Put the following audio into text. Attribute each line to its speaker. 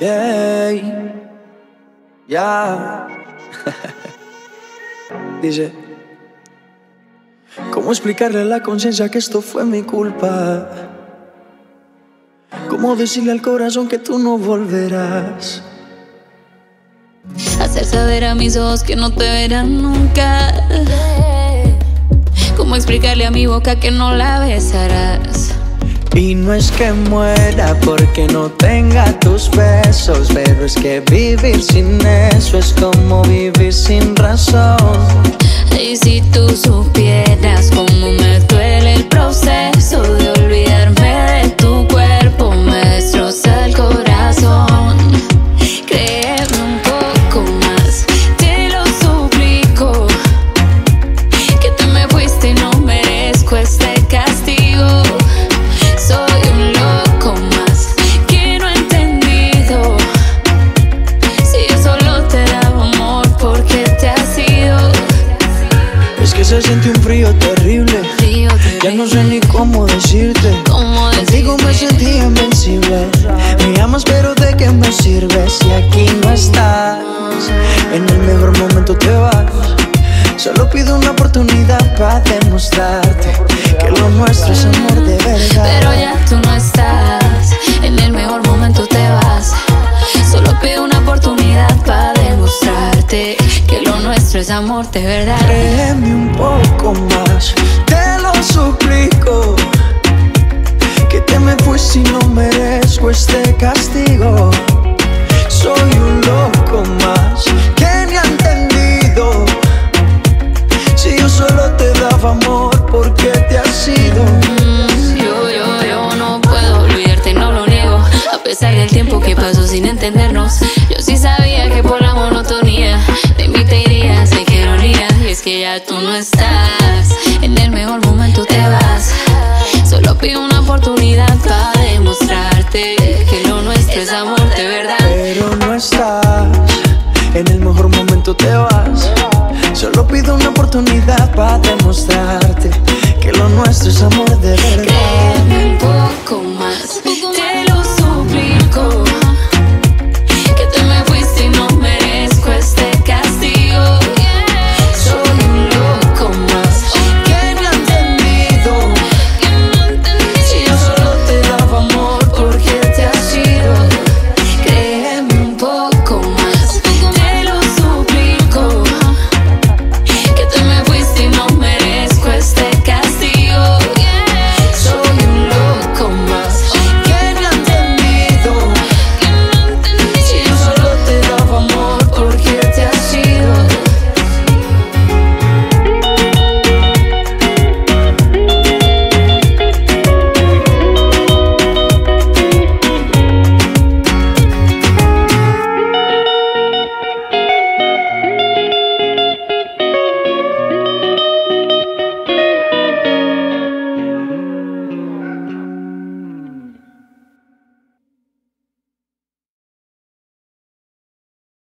Speaker 1: Yeah, ya. Dice, ¿cómo explicarle a la conciencia que esto fue mi culpa? ¿Cómo decirle al corazón que tú no volverás?
Speaker 2: Hacer saber a mis ojos que no te verán nunca. ¿Cómo explicarle a mi boca que no la besarás?
Speaker 1: Y no es que muera porque no tenga tus besos, pero es que vivir sin eso es como vivir sin razón.
Speaker 2: Y si tú supieras
Speaker 1: se siente un frío terrible.
Speaker 2: Frío,
Speaker 1: Ya no sé ni cómo decirte.
Speaker 2: ¿Cómo
Speaker 1: Contigo me sentí invencible. Me amas, pero ¿de qué me sirve si aquí no estás? En el mejor momento te vas. Solo pido una oportunidad para demostrarte que lo nuestro es amor
Speaker 2: es amor de verdad.
Speaker 1: Créeme un poco más, te lo suplico. Que te me fuiste y no merezco este castigo. Soy un loco más que ni ha entendido. Si yo solo te daba amor, ¿por qué te has ido?
Speaker 2: Mm, Yo, yo, yo no puedo olvidarte, no lo niego. A pesar del tiempo que pasó sin entendernos, tú no estás. En el mejor momento te vas. Solo pido una oportunidad para demostrarte que lo nuestro es amor de verdad. Pero no estás. En el mejor momento te vas. Solo pido una oportunidad para demostrarte.